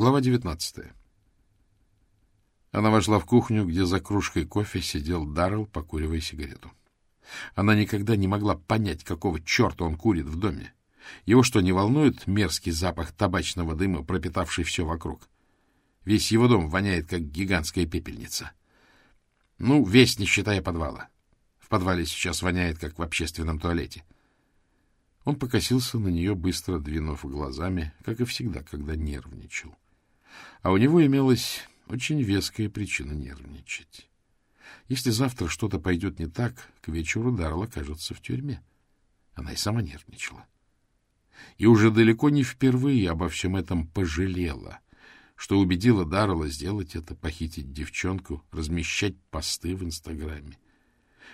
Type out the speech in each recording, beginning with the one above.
Глава девятнадцатая. Она вошла в кухню, где за кружкой кофе сидел Даррелл, покуривая сигарету. Она никогда не могла понять, какого черта он курит в доме. Его что, не волнует мерзкий запах табачного дыма, пропитавший все вокруг? Весь его дом воняет, как гигантская пепельница. Ну, весь, не считая подвала. В подвале сейчас воняет, как в общественном туалете. Он покосился на нее, быстро двинув глазами, как и всегда, когда нервничал. А у него имелась очень веская причина нервничать. Если завтра что-то пойдет не так, к вечеру Дарла окажется в тюрьме. Она и сама нервничала. И уже далеко не впервые обо всем этом пожалела, что убедила Дарла сделать это, похитить девчонку, размещать посты в Инстаграме.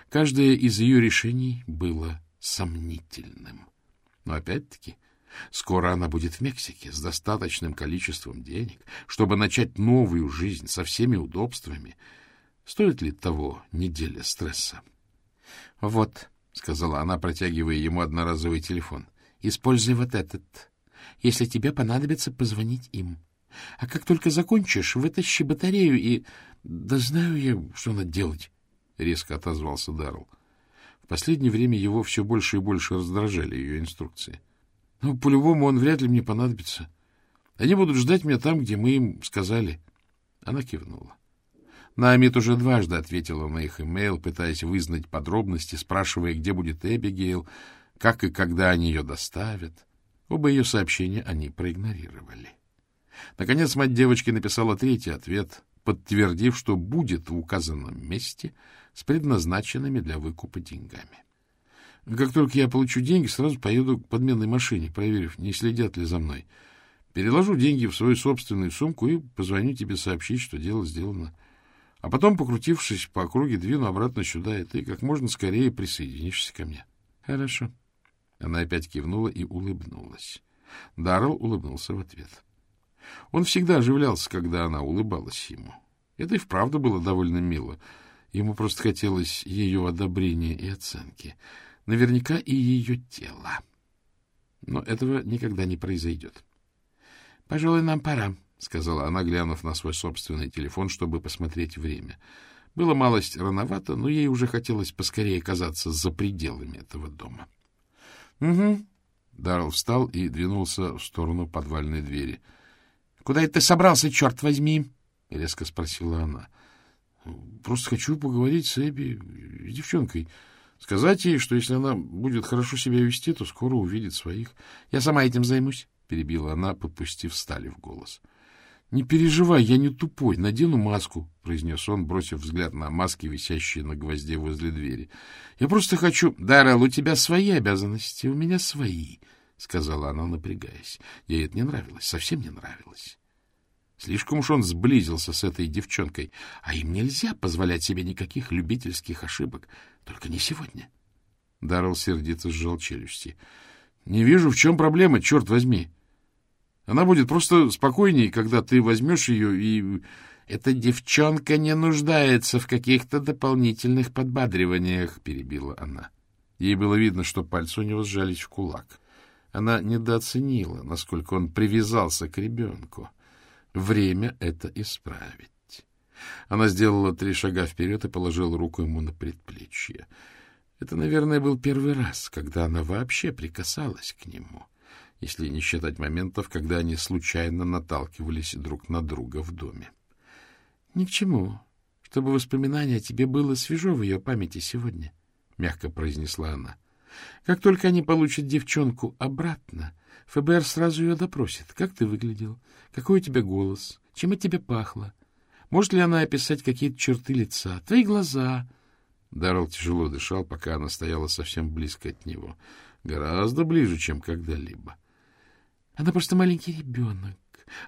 Каждое из ее решений было сомнительным. Но опять-таки, скоро она будет в Мексике с достаточным количеством денег, чтобы начать новую жизнь со всеми удобствами. Стоит ли того неделя стресса? — Вот, — сказала она, протягивая ему одноразовый телефон, — используй вот этот. Если тебе понадобится, позвонить им. А как только закончишь, вытащи батарею и... Да знаю я, что надо делать, — резко отозвался Даррелл. В последнее время его все больше и больше раздражали ее инструкции. Ну, по-любому он вряд ли мне понадобится. Они будут ждать меня там, где мы им сказали. Она кивнула. Наамид уже дважды ответила на их имейл, пытаясь вызнать подробности, спрашивая, где будет Эбигейл, как и когда они ее доставят. Оба ее сообщения они проигнорировали. Наконец мать девочки написала третий ответ, подтвердив, что будет в указанном месте с предназначенными для выкупа деньгами. Как только я получу деньги, сразу поеду к подменной машине, проверив, не следят ли за мной. Переложу деньги в свою собственную сумку и позвоню тебе сообщить, что дело сделано. А потом, покрутившись по округе, двину обратно сюда, и ты как можно скорее присоединишься ко мне. — Хорошо. Она опять кивнула и улыбнулась. Даррелл улыбнулся в ответ. — он всегда оживлялся, когда она улыбалась ему. Это и вправду было довольно мило. Ему просто хотелось ее одобрения и оценки. Наверняка и ее тела. Но этого никогда не произойдет. — Пожалуй, нам пора, — сказала она, глянув на свой собственный телефон, чтобы посмотреть время. Было малость рановато, но ей уже хотелось поскорее оказаться за пределами этого дома. — Угу. Даррелл встал и двинулся в сторону подвальной двери — Куда это ты собрался, черт возьми? — резко спросила она. — Просто хочу поговорить с Эбби, с девчонкой. Сказать ей, что если она будет хорошо себя вести, то скоро увидит своих. — Я сама этим займусь, — перебила она, подпустив стали в голос. — Не переживай, я не тупой, надену маску, — произнес он, бросив взгляд на маски, висящие на гвозде возле двери. — Я просто хочу... — Даррелл, у тебя свои обязанности, у меня свои, — сказала она, напрягаясь. Ей это не нравилось, совсем не нравилось. Слишком уж он сблизился с этой девчонкой, а им нельзя позволять себе никаких любительских ошибок. Только не сегодня. Даррелл сердито сжал челюсти. — Не вижу, в чем проблема, черт возьми. Она будет просто спокойней, когда ты возьмешь ее и... — Эта девчонка не нуждается в каких-то дополнительных подбадриваниях, — перебила она. Ей было видно, что пальцы у него сжались в кулак. Она недооценила, насколько он привязался к ребенку. Время это исправить. Она сделала три шага вперед и положила руку ему на предплечье. Это, наверное, был первый раз, когда она вообще прикасалась к нему, если не считать моментов, когда они случайно наталкивались друг на друга в доме. — Ни к чему, чтобы воспоминание о тебе было свежо в ее памяти сегодня, — мягко произнесла она. — Как только они получат девчонку обратно, ФБР сразу ее допросит. Как ты выглядел? Какой у тебя голос? Чем от тебя пахло? Может ли она описать какие-то черты лица? Твои глаза? Даррелл тяжело дышал, пока она стояла совсем близко от него. Гораздо ближе, чем когда-либо. Она просто маленький ребенок.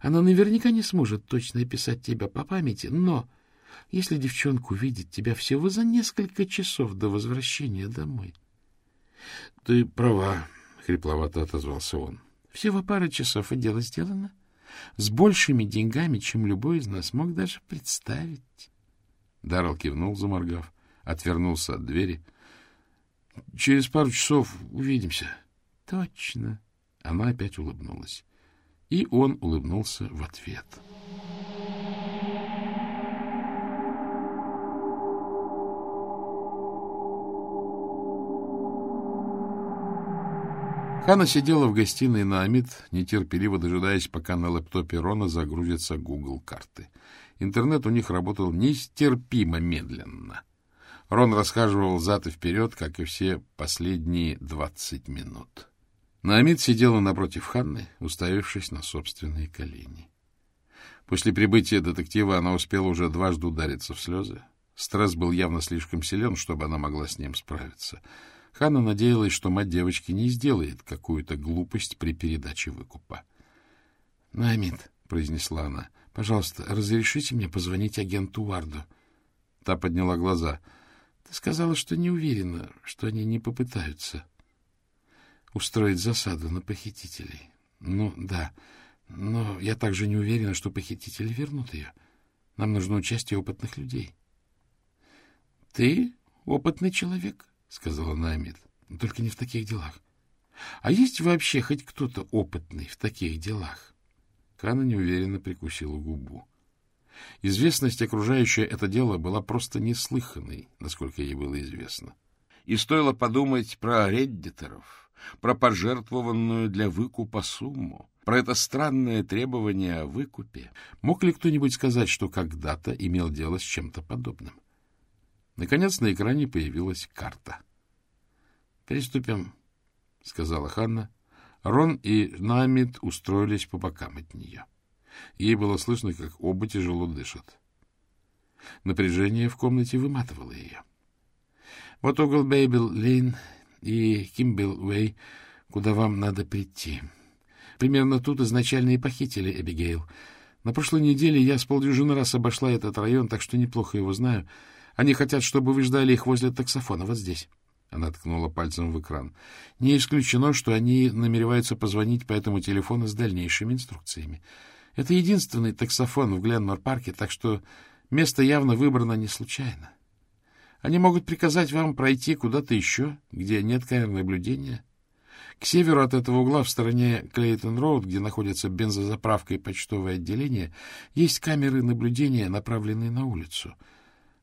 Она наверняка не сможет точно описать тебя по памяти, но если девчонка увидит тебя всего за несколько часов до возвращения домой... — Ты права, — хрипловато отозвался он. — Всего пара часов, и дело сделано. С большими деньгами, чем любой из нас мог даже представить. Даррелл кивнул, заморгав, отвернулся от двери. — Через пару часов увидимся. — Точно. Она опять улыбнулась. И он улыбнулся в ответ. Хана сидела в гостиной на Амид, нетерпеливо дожидаясь, пока на лэптопе Рона загрузятся Google карты. Интернет у них работал нестерпимо медленно. Рон расхаживал взад и вперед, как и все последние двадцать минут. Наамид сидела напротив Ханны, уставившись на собственные колени. После прибытия детектива она успела уже дважды удариться в слезы. Стресс был явно слишком силен, чтобы она могла с ним справиться. Ханна надеялась, что мать девочки не сделает какую-то глупость при передаче выкупа. — Наамид, — произнесла она, — пожалуйста, разрешите мне позвонить агенту Уарду. Та подняла глаза. — Ты сказала, что не уверена, что они не попытаются устроить засаду на похитителей. Ну, да, но я также не уверена, что похитители вернут ее. Нам нужно участие опытных людей. — Ты опытный человек, — сказала Наамид, — только не в таких делах. А есть вообще хоть кто-то опытный в таких делах? Кана неуверенно прикусила губу. Известность, окружающая это дело, была просто неслыханной, насколько ей было известно. И стоило подумать про реддиторов, про пожертвованную для выкупа сумму, про это странное требование о выкупе. Мог ли кто-нибудь сказать, что когда-то имел дело с чем-то подобным? Наконец на экране появилась карта. — Приступим, — сказала Ханна. Рон и Намид устроились по бокам от нее. Ей было слышно, как оба тяжело дышат. Напряжение в комнате выматывало ее. Вот угол Бейбл-Лейн и Кимбел-Уэй, куда вам надо прийти. Примерно тут изначально и похитили Эбигейл. На прошлой неделе я с полдюжины раз обошла этот район, так что неплохо его знаю. Они хотят, чтобы вы ждали их возле таксофона, вот здесь. Она ткнула пальцем в экран. Не исключено, что они намереваются позвонить по этому телефону с дальнейшими инструкциями. Это единственный таксофон в Гленмор-парке, так что место явно выбрано не случайно. Они могут приказать вам пройти куда-то еще, где нет камер наблюдения. К северу от этого угла, в стороне Клейтон-Роуд, где находится бензозаправка и почтовое отделение, есть камеры наблюдения, направленные на улицу.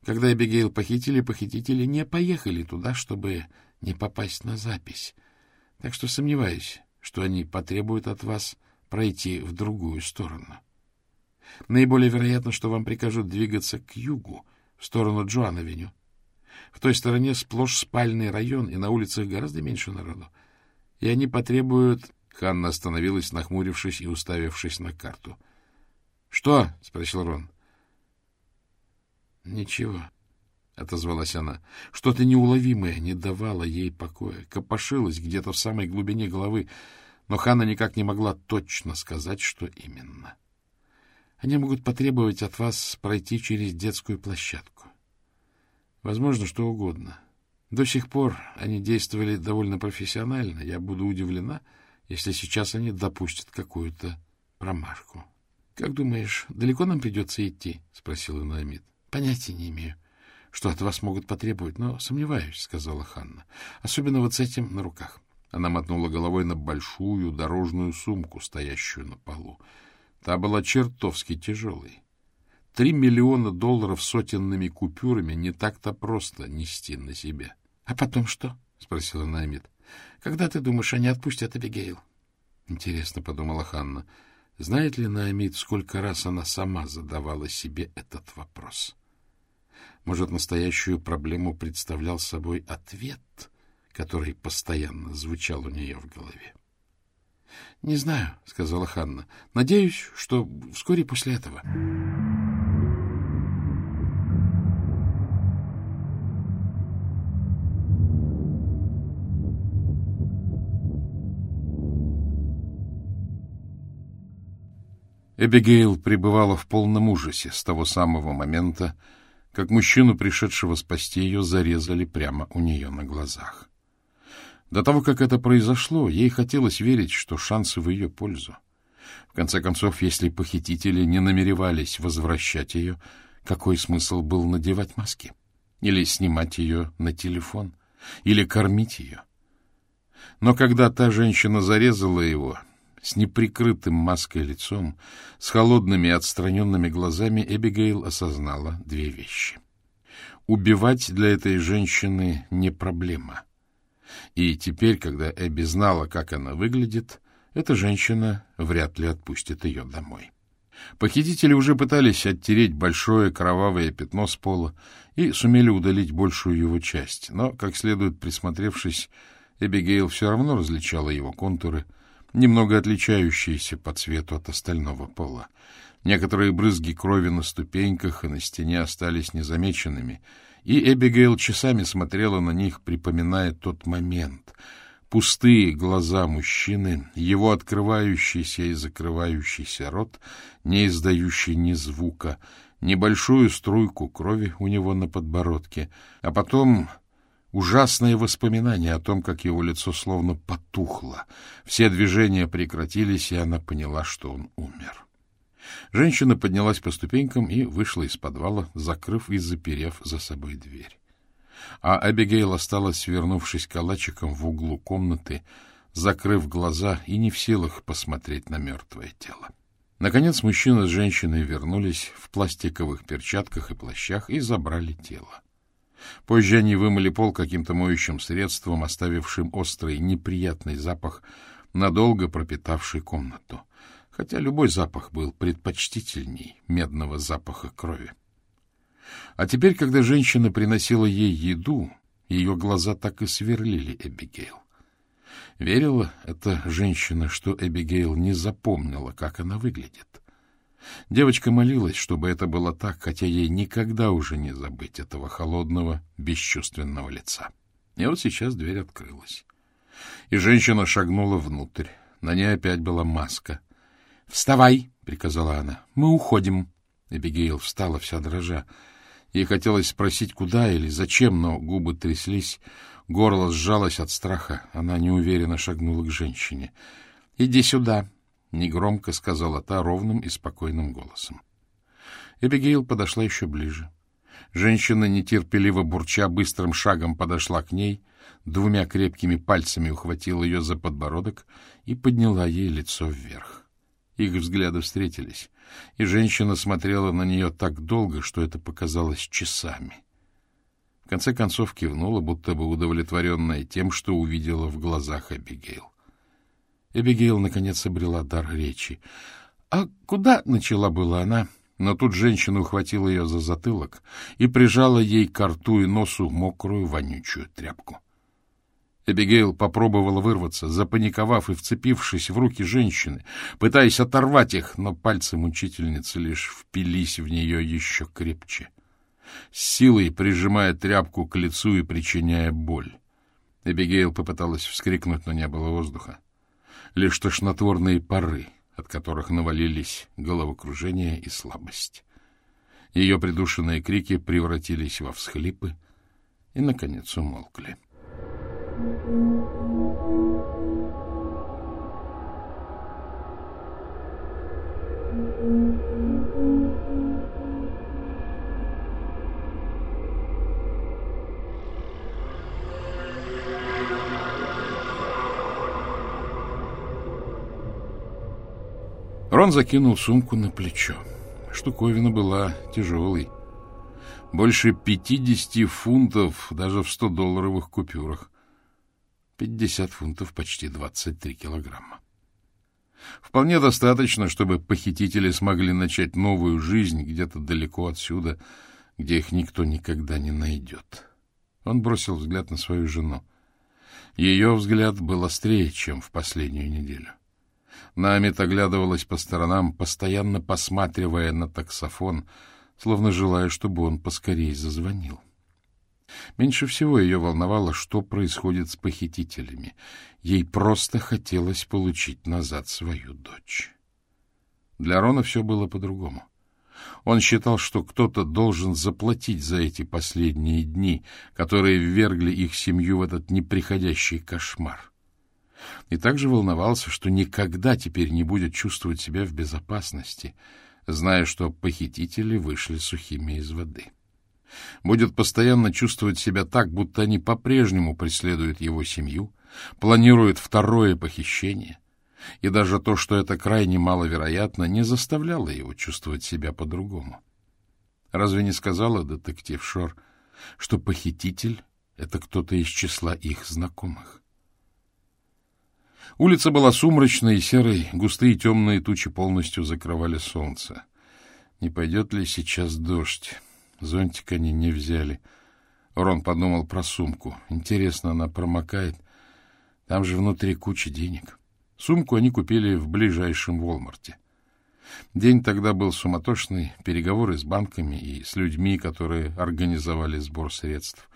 Когда Эбигейл похитили, похитители не поехали туда, чтобы не попасть на запись. Так что сомневаюсь, что они потребуют от вас пройти в другую сторону. Наиболее вероятно, что вам прикажут двигаться к югу, в сторону Джоан-авеню. В той стороне сплошь спальный район, и на улицах гораздо меньше народу. И они потребуют... Ханна остановилась, нахмурившись и уставившись на карту. — Что? — спросил Рон. — Ничего, — отозвалась она. Что-то неуловимое не давало ей покоя, копошилось где-то в самой глубине головы, но Ханна никак не могла точно сказать, что именно. Они могут потребовать от вас пройти через детскую площадку. Возможно, что угодно. До сих пор они действовали довольно профессионально. Я буду удивлена, если сейчас они допустят какую-то промашку. — Как думаешь, далеко нам придется идти? — спросила Наамид. — Понятия не имею, что от вас могут потребовать, но сомневаюсь, — сказала Ханна. — Особенно вот с этим на руках. Она мотнула головой на большую дорожную сумку, стоящую на полу. Та была чертовски тяжелой. Три миллиона долларов сотенными купюрами не так-то просто нести на себе. — А потом что? — спросила Наймит. — Когда, ты думаешь, они отпустят Абигейл? — Интересно, — подумала Ханна. Знает ли Наамид, сколько раз она сама задавала себе этот вопрос? Может, настоящую проблему представлял собой ответ, который постоянно звучал у нее в голове? — Не знаю, — сказала Ханна. — Надеюсь, что вскоре после этого. Эбигейл пребывала в полном ужасе с того самого момента, как мужчину, пришедшего спасти ее, зарезали прямо у нее на глазах. До того, как это произошло, ей хотелось верить, что шансы в ее пользу. В конце концов, если похитители не намеревались возвращать ее, какой смысл был надевать маски? Или снимать ее на телефон? Или кормить ее? Но когда та женщина зарезала его, С неприкрытым маской лицом, с холодными отстраненными глазами Эбигейл осознала две вещи. Убивать для этой женщины не проблема. И теперь, когда Эбби знала, как она выглядит, эта женщина вряд ли отпустит ее домой. Похитители уже пытались оттереть большое кровавое пятно с пола и сумели удалить большую его часть, но, как следует присмотревшись, Эбигейл все равно различала его контуры — немного отличающиеся по цвету от остального пола. Некоторые брызги крови на ступеньках и на стене остались незамеченными, и Эбигейл часами смотрела на них, припоминая тот момент. Пустые глаза мужчины, его открывающийся и закрывающийся рот, не издающий ни звука, небольшую струйку крови у него на подбородке, а потом Ужасное воспоминание о том, как его лицо словно потухло. Все движения прекратились, и она поняла, что он умер. Женщина поднялась по ступенькам и вышла из подвала, закрыв и заперев за собой дверь. А Абигейл осталась, свернувшись калачиком в углу комнаты, закрыв глаза и не в силах посмотреть на мертвое тело. Наконец мужчина с женщиной вернулись в пластиковых перчатках и плащах и забрали тело. Позже они вымыли пол каким-то моющим средством, оставившим острый неприятный запах, надолго пропитавший комнату, хотя любой запах был предпочтительней медного запаха крови. А теперь, когда женщина приносила ей еду, ее глаза так и сверлили Эбигейл. Верила эта женщина, что Эбигейл не запомнила, как она выглядит. Девочка молилась, чтобы это было так, хотя ей никогда уже не забыть этого холодного, бесчувственного лица. И вот сейчас дверь открылась. И женщина шагнула внутрь. На ней опять была маска. — Вставай! — приказала она. — Мы уходим. Эбигейл встала вся дрожа. Ей хотелось спросить, куда или зачем, но губы тряслись, горло сжалось от страха. Она неуверенно шагнула к женщине. — Иди сюда, — негромко сказала та ровным и спокойным голосом. Эбигейл подошла еще ближе. Женщина, нетерпеливо бурча, быстрым шагом подошла к ней, двумя крепкими пальцами ухватила ее за подбородок и подняла ей лицо вверх. Их взгляды встретились, и женщина смотрела на нее так долго, что это показалось часами. В конце концов кивнула, будто бы удовлетворенная тем, что увидела в глазах Эбигейл. Эбигейл, наконец, обрела дар речи. — А куда? — начала была она, но тут женщина ухватила ее за затылок и прижала ей к рту и носу мокрую вонючую тряпку. Эбигейл попробовала вырваться, запаниковав и вцепившись в руки женщины, пытаясь оторвать их, но пальцы мучительницы лишь впились в нее еще крепче, с силой прижимая тряпку к лицу и причиняя боль. Эбигейл попыталась вскрикнуть, но не было воздуха лишь тошнотворные пары, от которых навалились головокружение и слабость. Ее придушенные крики превратились во всхлипы и, наконец, умолкли. Рон закинул сумку на плечо. Штуковина была тяжелой. Больше пятидесяти фунтов даже в сто долларовых купюрах. Пятьдесят фунтов, почти двадцать три килограмма. Вполне достаточно, чтобы похитители смогли начать новую жизнь где-то далеко отсюда, где их никто никогда не найдет. Он бросил взгляд на свою жену. Ее взгляд был острее, чем в последнюю неделю. — Намит оглядывалась по сторонам, постоянно посматривая на таксофон, словно желая, чтобы он поскорее зазвонил. Меньше всего ее волновало, что происходит с похитителями. Ей просто хотелось получить назад свою дочь. Для Рона все было по-другому. Он считал, что кто-то должен заплатить за эти последние дни, которые ввергли их семью в этот неприходящий кошмар и также волновался, что никогда теперь не будет чувствовать себя в безопасности, зная, что похитители вышли сухими из воды. Будет постоянно чувствовать себя так, будто они по-прежнему преследуют его семью, планируют второе похищение, И даже то, что это крайне маловероятно, не заставляло его чувствовать себя по-другому. Разве не сказала детектив Шор, что похититель — это кто-то из числа их знакомых? Улица была сумрачной и серой, густые темные тучи полностью закрывали солнце. Не пойдет ли сейчас дождь? Зонтик они не взяли. Рон подумал про сумку. Интересно, она промокает? Там же внутри куча денег. Сумку они купили в ближайшем Волмарте. День тогда был суматошный, переговоры с банками и с людьми, которые организовали сбор средств.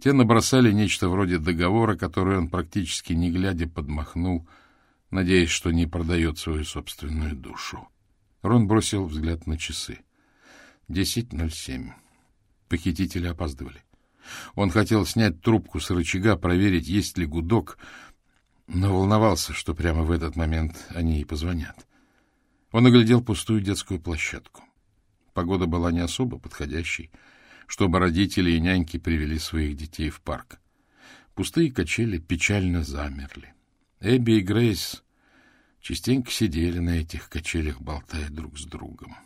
Те набросали нечто вроде договора, который он практически не глядя подмахнул, надеясь, что не продает свою собственную душу. Рон бросил взгляд на часы. Десять ноль семь. Похитители опаздывали. Он хотел снять трубку с рычага, проверить, есть ли гудок, но волновался, что прямо в этот момент они и позвонят. Он оглядел пустую детскую площадку. Погода была не особо подходящей, чтобы родители и няньки привели своих детей в парк. Пустые качели печально замерли. Эбби и Грейс частенько сидели на этих качелях, болтая друг с другом.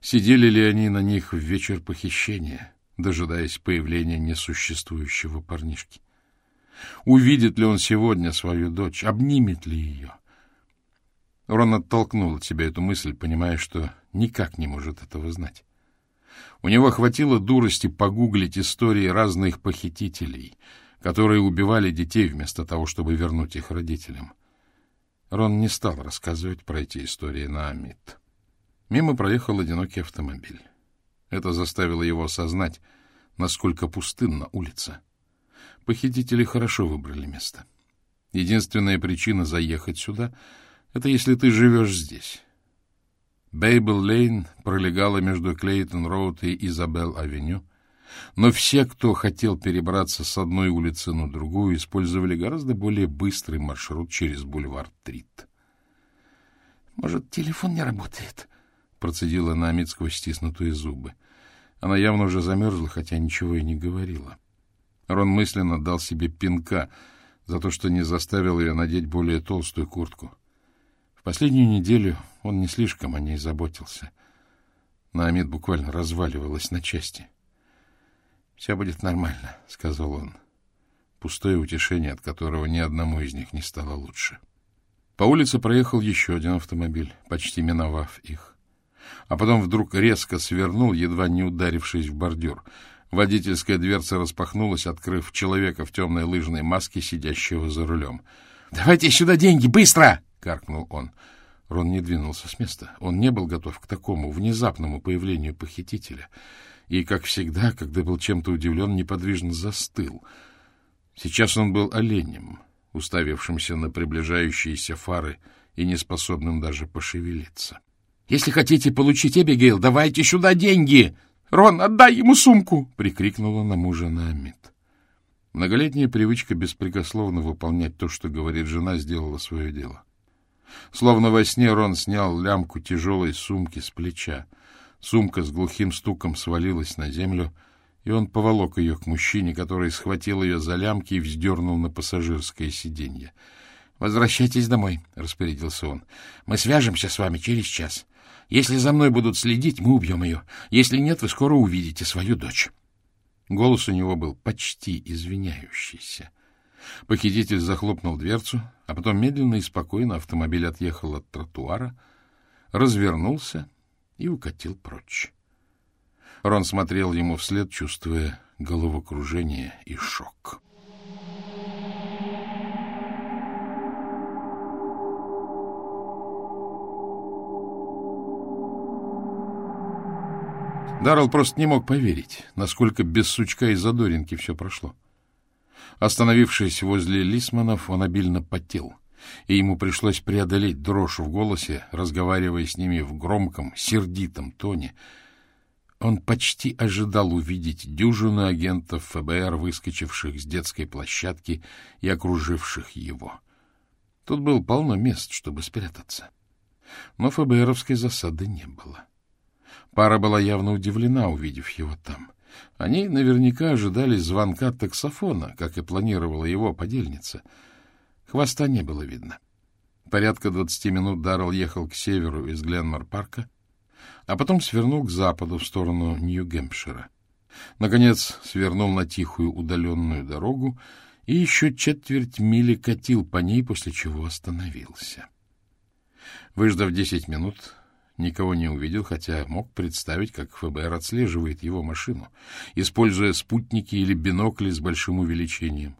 Сидели ли они на них в вечер похищения, дожидаясь появления несуществующего парнишки? Увидит ли он сегодня свою дочь, обнимет ли ее? Рон оттолкнул от себя эту мысль, понимая, что никак не может этого знать. У него хватило дурости погуглить истории разных похитителей, которые убивали детей вместо того, чтобы вернуть их родителям. Рон не стал рассказывать про эти истории на Амит. Мимо проехал одинокий автомобиль. Это заставило его осознать, насколько пустынна улица. Похитители хорошо выбрали место. Единственная причина заехать сюда — это если ты живешь здесь. Бейбл-Лейн пролегала между Клейтон-Роуд и Изабелл-Авеню, но все, кто хотел перебраться с одной улицы на другую, использовали гораздо более быстрый маршрут через бульвар Трит. «Может, телефон не работает?» — процедила Намит сквозь стиснутые зубы. Она явно уже замерзла, хотя ничего и не говорила. Рон мысленно дал себе пинка за то, что не заставил ее надеть более толстую куртку. Последнюю неделю он не слишком о ней заботился. Наамид буквально разваливалась на части. — Все будет нормально, — сказал он. Пустое утешение, от которого ни одному из них не стало лучше. По улице проехал еще один автомобиль, почти миновав их. А потом вдруг резко свернул, едва не ударившись в бордюр. Водительская дверца распахнулась, открыв человека в темной лыжной маске, сидящего за рулем. — Давайте сюда деньги, быстро! — каркнул он. Рон не двинулся с места. Он не был готов к такому внезапному появлению похитителя. И, как всегда, когда был чем-то удивлен, неподвижно застыл. Сейчас он был оленем, уставившимся на приближающиеся фары и неспособным даже пошевелиться. — Если хотите получить Эбигейл, давайте сюда деньги! Рон, отдай ему сумку! — прикрикнула на мужа Наамид. Многолетняя привычка беспрекословно выполнять то, что говорит жена, сделала свое дело. Словно во сне Рон снял лямку тяжелой сумки с плеча. Сумка с глухим стуком свалилась на землю, и он поволок ее к мужчине, который схватил ее за лямки и вздернул на пассажирское сиденье. — Возвращайтесь домой, — распорядился он. — Мы свяжемся с вами через час. Если за мной будут следить, мы убьем ее. Если нет, вы скоро увидите свою дочь. Голос у него был почти извиняющийся. Похититель захлопнул дверцу, а потом медленно и спокойно автомобиль отъехал от тротуара, развернулся и укатил прочь. Рон смотрел ему вслед, чувствуя головокружение и шок. Даррелл просто не мог поверить, насколько без сучка и задоринки все прошло. Остановившись возле Лисманов, он обильно потел, и ему пришлось преодолеть дрожь в голосе, разговаривая с ними в громком, сердитом тоне. Он почти ожидал увидеть дюжину агентов ФБР, выскочивших с детской площадки и окруживших его. Тут было полно мест, чтобы спрятаться. Но ФБРовской засады не было. Пара была явно удивлена, увидев его там. Они наверняка ожидали звонка таксофона, как и планировала его подельница. Хвоста не было видно. Порядка двадцати минут Даррелл ехал к северу из Гленмор-парка, а потом свернул к западу в сторону Нью-Гэмпшира. Наконец свернул на тихую удаленную дорогу и еще четверть мили катил по ней, после чего остановился. Выждав десять минут, никого не увидел, хотя мог представить, как ФБР отслеживает его машину, используя спутники или бинокли с большим увеличением.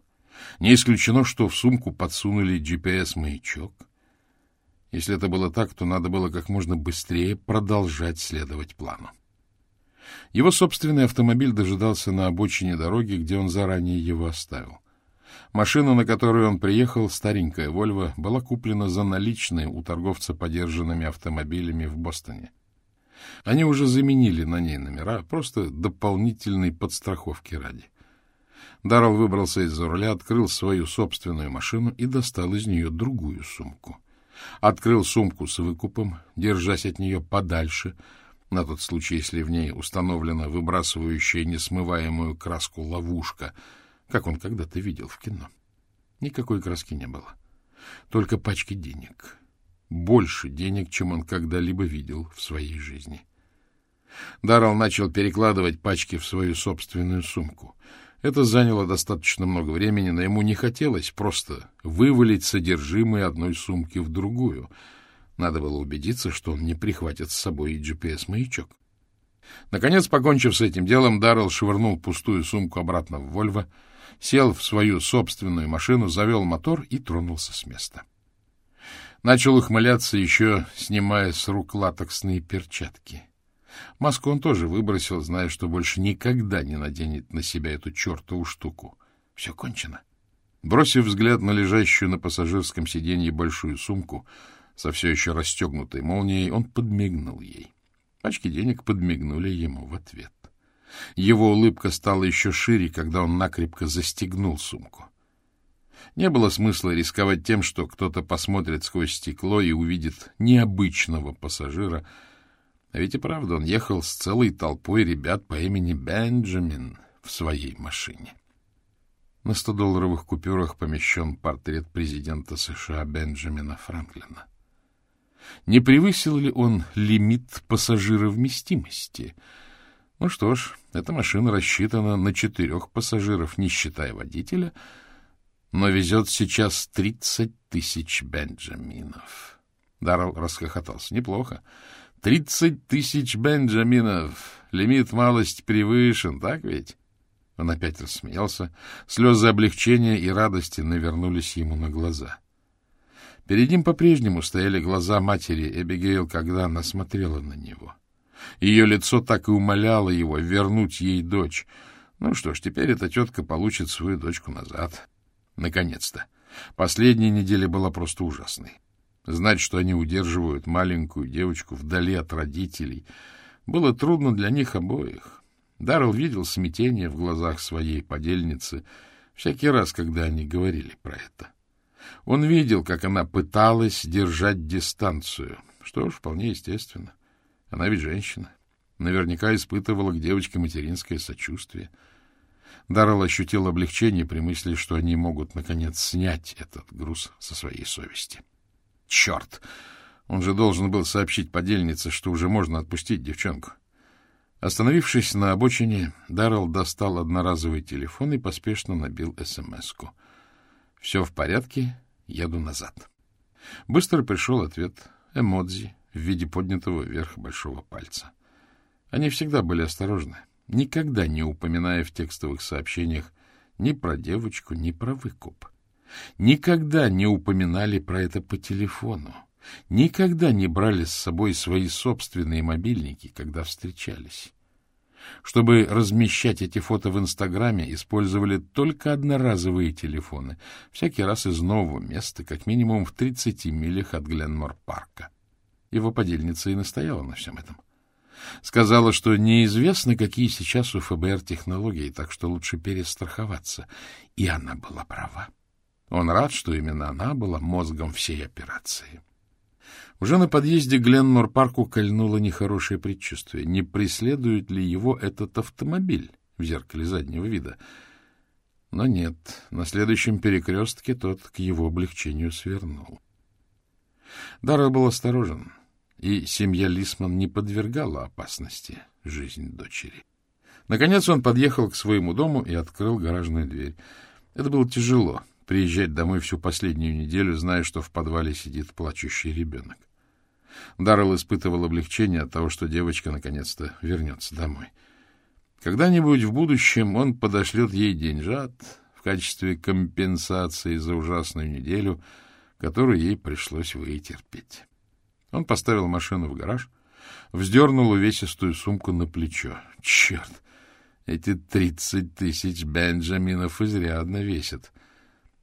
Не исключено, что в сумку подсунули GPS-маячок. Если это было так, то надо было как можно быстрее продолжать следовать плану. Его собственный автомобиль дожидался на обочине дороги, где он заранее его оставил. Машина, на которую он приехал, старенькая «Вольво», была куплена за наличные у торговца подержанными автомобилями в Бостоне. Они уже заменили на ней номера, просто дополнительной подстраховки ради. Даррелл выбрался из-за руля, открыл свою собственную машину и достал из нее другую сумку. Открыл сумку с выкупом, держась от нее подальше, на тот случай, если в ней установлена выбрасывающая несмываемую краску ловушка — как он когда-то видел в кино. Никакой краски не было. Только пачки денег. Больше денег, чем он когда-либо видел в своей жизни. Даррелл начал перекладывать пачки в свою собственную сумку. Это заняло достаточно много времени, но ему не хотелось просто вывалить содержимое одной сумки в другую. Надо было убедиться, что он не прихватит с собой GPS-маячок. Наконец, покончив с этим делом, Даррелл швырнул пустую сумку обратно в «Вольво», сел в свою собственную машину, завел мотор и тронулся с места. Начал ухмыляться, еще снимая с рук латексные перчатки. Маску он тоже выбросил, зная, что больше никогда не наденет на себя эту чертову штуку. Все кончено. Бросив взгляд на лежащую на пассажирском сиденье большую сумку со все еще расстегнутой молнией, он подмигнул ей. Пачки денег подмигнули ему в ответ. Его улыбка стала еще шире, когда он накрепко застегнул сумку. Не было смысла рисковать тем, что кто-то посмотрит сквозь стекло и увидит необычного пассажира. А ведь и правда, он ехал с целой толпой ребят по имени Бенджамин в своей машине. На 100-долларовых купюрах помещен портрет президента США Бенджамина Франклина. Не превысил ли он лимит пассажировместимости — ну что ж, эта машина рассчитана на четырех пассажиров, не считая водителя, но везет сейчас тридцать тысяч бенджаминов. Даррелл расхохотался. Неплохо. Тридцать тысяч бенджаминов. Лимит малость превышен, так ведь? Он опять рассмеялся. Слезы облегчения и радости навернулись ему на глаза. Перед ним по-прежнему стояли глаза матери Эбигейл, когда она смотрела на него. Ее лицо так и умоляло его вернуть ей дочь. Ну что ж, теперь эта тетка получит свою дочку назад. Наконец-то. Последняя неделя была просто ужасной. Знать, что они удерживают маленькую девочку вдали от родителей, было трудно для них обоих. Даррелл видел смятение в глазах своей подельницы всякий раз, когда они говорили про это. Он видел, как она пыталась держать дистанцию, что ж, вполне естественно. Она ведь женщина. Наверняка испытывала к девочке материнское сочувствие. Даррелл ощутил облегчение при мысли, что они могут, наконец, снять этот груз со своей совести. Черт! Он же должен был сообщить подельнице, что уже можно отпустить девчонку. Остановившись на обочине, Даррелл достал одноразовый телефон и поспешно набил СМС-ку. «Все в порядке, еду назад». Быстро пришел ответ. Эмодзи, в виде поднятого вверх большого пальца. Они всегда были осторожны, никогда не упоминая в текстовых сообщениях ни про девочку, ни про выкуп. Никогда не упоминали про это по телефону. Никогда не брали с собой свои собственные мобильники, когда встречались. Чтобы размещать эти фото в Инстаграме, использовали только одноразовые телефоны, всякий раз из нового места, как минимум в 30 милях от Гленмор-парка. Его подельница и настояла на всем этом. Сказала, что неизвестно, какие сейчас у ФБР технологии, так что лучше перестраховаться. И она была права. Он рад, что именно она была мозгом всей операции. Уже на подъезде к Гленмор-парку кольнуло нехорошее предчувствие. Не преследует ли его этот автомобиль в зеркале заднего вида? Но нет, на следующем перекрестке тот к его облегчению свернул. Даррелл был осторожен, и семья Лисман не подвергала опасности жизнь дочери. Наконец он подъехал к своему дому и открыл гаражную дверь. Это было тяжело — приезжать домой всю последнюю неделю, зная, что в подвале сидит плачущий ребенок. Даррелл испытывал облегчение от того, что девочка наконец-то вернется домой. Когда-нибудь в будущем он подошлет ей деньжат в качестве компенсации за ужасную неделю, которую ей пришлось вытерпеть. Он поставил машину в гараж, вздернул увесистую сумку на плечо. Черт! Эти тридцать тысяч бенджаминов изрядно весят.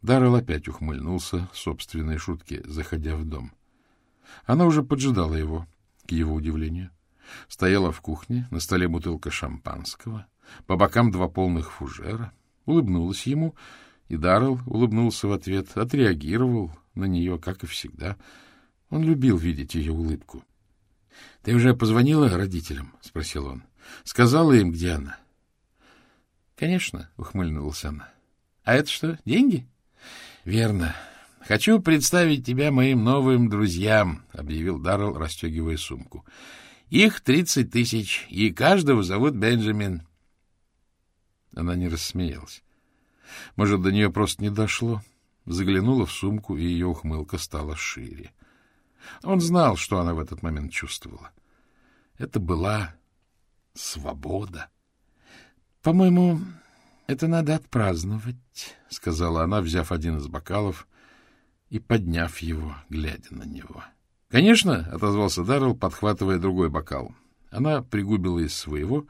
Даррелл опять ухмыльнулся собственной шутке, заходя в дом. Она уже поджидала его, к его удивлению. Стояла в кухне, на столе бутылка шампанского, по бокам два полных фужера, улыбнулась ему, и Даррелл улыбнулся в ответ, отреагировал на нее, как и всегда. Он любил видеть ее улыбку. — Ты уже позвонила родителям? — спросил он. — Сказала им, где она? — Конечно, — ухмыльнулась она. — А это что, деньги? — Верно. Хочу представить тебя моим новым друзьям, — объявил Даррелл, расстегивая сумку. — Их тридцать тысяч, и каждого зовут Бенджамин. Она не рассмеялась. Может, до нее просто не дошло. Заглянула в сумку, и ее ухмылка стала шире. Он знал, что она в этот момент чувствовала. Это была свобода. — По-моему, это надо отпраздновать, — сказала она, взяв один из бокалов и подняв его, глядя на него. — Конечно, — отозвался Даррелл, подхватывая другой бокал. Она пригубила из своего,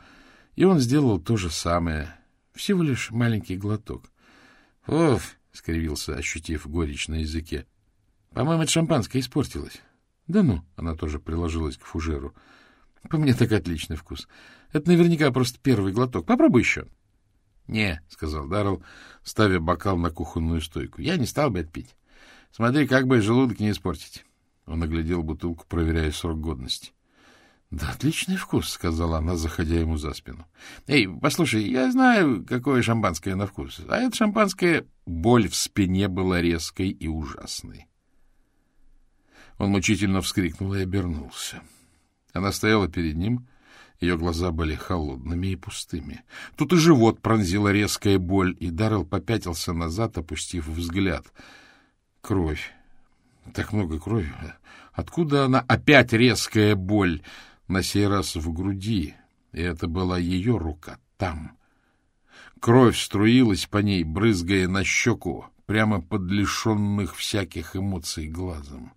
и он сделал то же самое, всего лишь маленький глоток. — Оф! — скривился, ощутив горечь на языке. — По-моему, это шампанское испортилось. — Да ну! — она тоже приложилась к фужеру. — По мне так отличный вкус. Это наверняка просто первый глоток. Попробуй еще. —— Не, — сказал Даррелл, ставя бокал на кухонную стойку. — Я не стал бы это пить. Смотри, как бы желудок не испортить. Он оглядел бутылку, проверяя срок годности. — Да, отличный вкус, — сказала она, заходя ему за спину. — Эй, послушай, я знаю, какое шампанское на вкус. А это шампанское... Боль в спине была резкой и ужасной. Он мучительно вскрикнул и обернулся. Она стояла перед ним, ее глаза были холодными и пустыми. Тут и живот пронзила резкая боль, и Даррелл попятился назад, опустив взгляд. Кровь. Так много крови. Откуда она? Опять резкая боль. На сей раз в груди. И это была ее рука. Там. Кровь струилась по ней, брызгая на щеку, прямо под лишенных всяких эмоций глазом.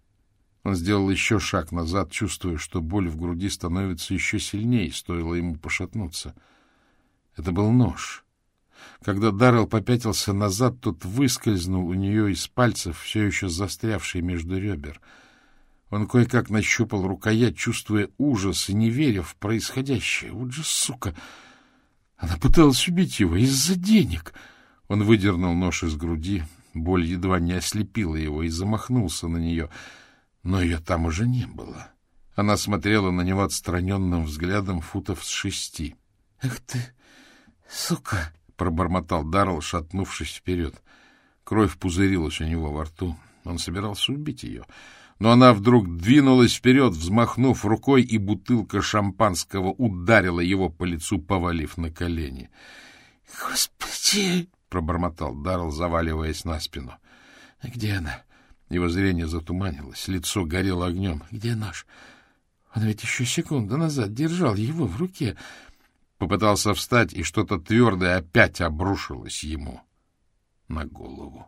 Он сделал еще шаг назад, чувствуя, что боль в груди становится еще сильнее, стоило ему пошатнуться. Это был нож. Когда Даррелл попятился назад, тот выскользнул у нее из пальцев, все еще застрявший между ребер. Он кое-как нащупал рукоять, чувствуя ужас и не веря в происходящее. Вот же сука! Она пыталась убить его из-за денег. Он выдернул нож из груди, боль едва не ослепила его и замахнулся на нее — но ее там уже не было. Она смотрела на него отстраненным взглядом футов с шести. — Эх ты, сука! — пробормотал Даррелл, шатнувшись вперед. Кровь пузырилась у него во рту. Он собирался убить ее. Но она вдруг двинулась вперед, взмахнув рукой, и бутылка шампанского ударила его по лицу, повалив на колени. — Господи! — пробормотал Даррелл, заваливаясь на спину. — Где она? Его зрение затуманилось, лицо горело огнем. Где наш? Он ведь еще секунду назад держал его в руке. Попытался встать, и что-то твердое опять обрушилось ему на голову.